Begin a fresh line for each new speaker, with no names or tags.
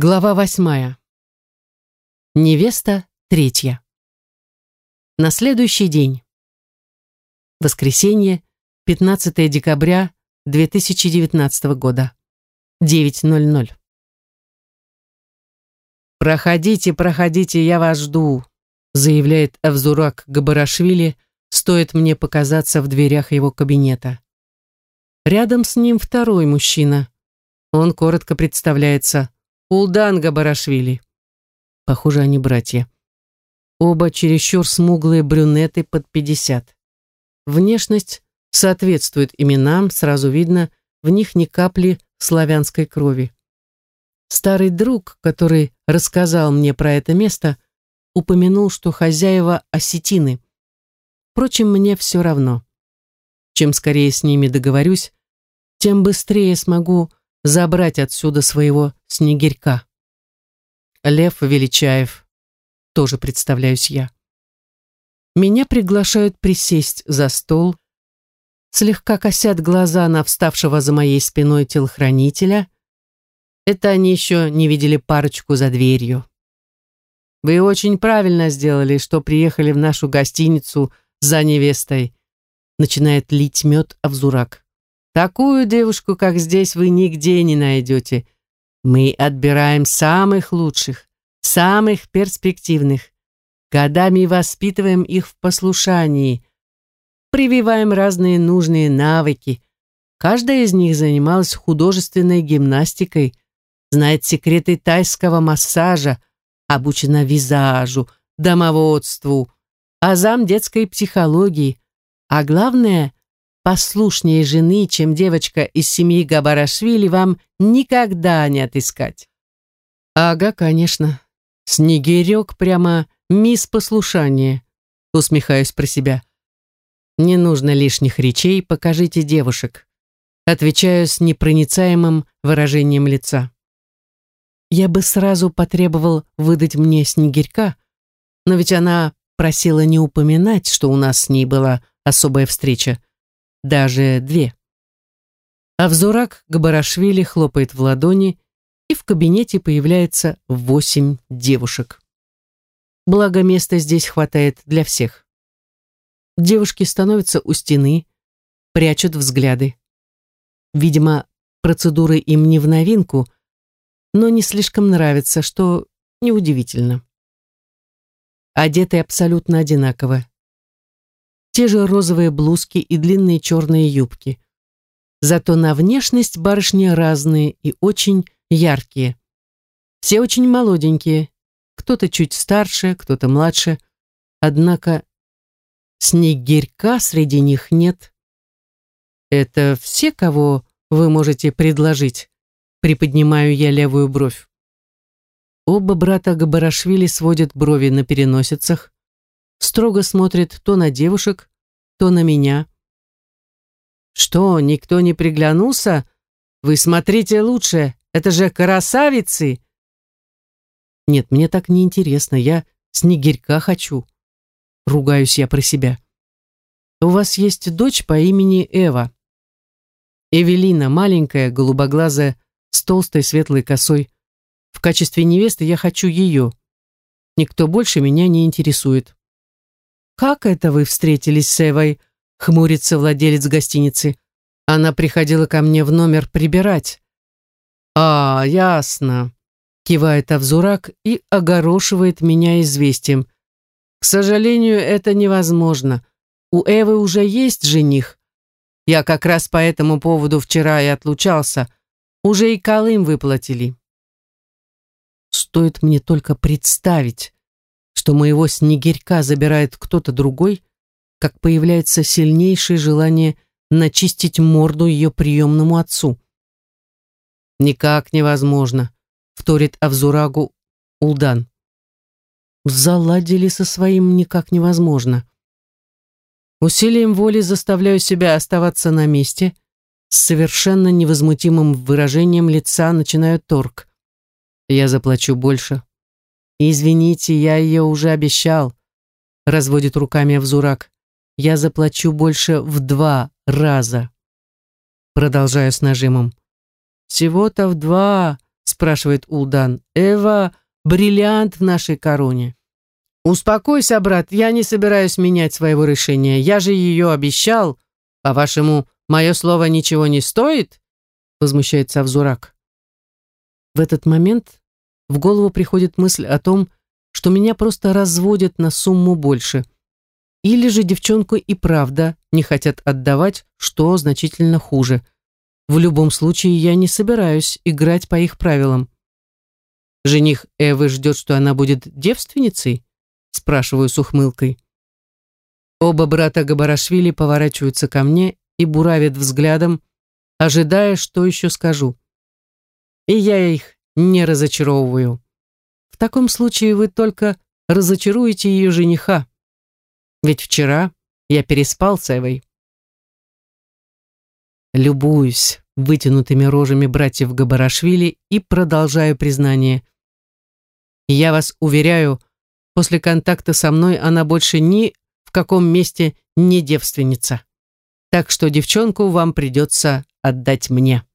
Глава восьмая. Невеста третья. На следующий день. Воскресенье, 15 декабря 2019 года. 9.00. «Проходите, проходите, я вас жду», заявляет Авзурак Габарашвили, стоит мне показаться в дверях его кабинета. Рядом с ним второй мужчина. Он коротко представляется Улдан Габарашвили. Похоже, они братья. Оба чересчур смуглые брюнеты под пятьдесят. Внешность соответствует именам, сразу видно, в них ни капли славянской крови. Старый друг, который рассказал мне про это место, упомянул, что хозяева осетины. Впрочем, мне все равно. Чем скорее с ними договорюсь, тем быстрее смогу забрать отсюда своего снегирька. Лев Величаев, тоже представляюсь я. Меня приглашают присесть за стол, слегка косят глаза на вставшего за моей спиной телохранителя. Это они еще не видели парочку за дверью. Вы очень правильно сделали, что приехали в нашу гостиницу за невестой. Начинает лить мед Авзурак. Такую девушку, как здесь, вы нигде не найдете. Мы отбираем самых лучших, самых перспективных. Годами воспитываем их в послушании. Прививаем разные нужные навыки. Каждая из них занималась художественной гимнастикой, знает секреты тайского массажа, обучена визажу, домоводству, азам детской психологии, а главное, послушнее жены, чем девочка из семьи Габарашвили, вам никогда не отыскать. Ага, конечно. Снегирек прямо мисс послушание. Усмехаюсь про себя. Не нужно лишних речей, покажите девушек. Отвечаю с непроницаемым выражением лица. Я бы сразу потребовал выдать мне снегирька, но ведь она просила не упоминать, что у нас с ней была особая встреча даже две. А взурак Габарашвили хлопает в ладони, и в кабинете появляется восемь девушек. Благо, места здесь хватает для всех. Девушки становятся у стены, прячут взгляды. Видимо, процедуры им не в новинку, но не слишком нравится, что неудивительно. Одеты абсолютно одинаково, те же розовые блузки и длинные черные юбки. Зато на внешность барышни разные и очень яркие. Все очень молоденькие, кто-то чуть старше, кто-то младше, однако снегирька среди них нет. Это все, кого вы можете предложить? Приподнимаю я левую бровь. Оба брата Габарашвили сводят брови на переносицах, строго смотрит то на девушек, то на меня. «Что, никто не приглянулся? Вы смотрите лучше, это же красавицы!» «Нет, мне так не интересно, я снегирька хочу», — ругаюсь я про себя. «У вас есть дочь по имени Эва. Эвелина, маленькая, голубоглазая, с толстой светлой косой. В качестве невесты я хочу ее. Никто больше меня не интересует». «Как это вы встретились с Эвой?» — хмурится владелец гостиницы. «Она приходила ко мне в номер прибирать». «А, ясно», — кивает Авзурак и огорошивает меня известием. «К сожалению, это невозможно. У Эвы уже есть жених. Я как раз по этому поводу вчера и отлучался. Уже и колым выплатили». Стоит мне только представить, что моего снегирька забирает кто-то другой, как появляется сильнейшее желание начистить морду ее приемному отцу. «Никак невозможно», — вторит Авзурагу Улдан. Заладили со своим никак невозможно. Усилием воли заставляю себя оставаться на месте, с совершенно невозмутимым выражением лица начинаю торг. Я заплачу больше, «Извините, я ее уже обещал», — разводит руками Авзурак. «Я заплачу больше в два раза». Продолжаю с нажимом. «Всего-то в два», — спрашивает Улдан. «Эва — бриллиант в нашей короне». «Успокойся, брат, я не собираюсь менять своего решения. Я же ее обещал. По-вашему, мое слово ничего не стоит?» Возмущается Авзурак. В этот момент в голову приходит мысль о том, что меня просто разводят на сумму больше. Или же девчонку и правда не хотят отдавать, что значительно хуже. В любом случае я не собираюсь играть по их правилам. Жених Эвы ждет, что она будет девственницей? Спрашиваю с ухмылкой. Оба брата Габарашвили поворачиваются ко мне и буравят взглядом, ожидая, что еще скажу. И я их не разочаровываю. В таком случае вы только разочаруете ее жениха. Ведь вчера я переспал с Эвой. Любуюсь вытянутыми рожами братьев Габарашвили и продолжаю признание. Я вас уверяю, после контакта со мной она больше ни в каком месте не девственница. Так что девчонку вам придется отдать мне.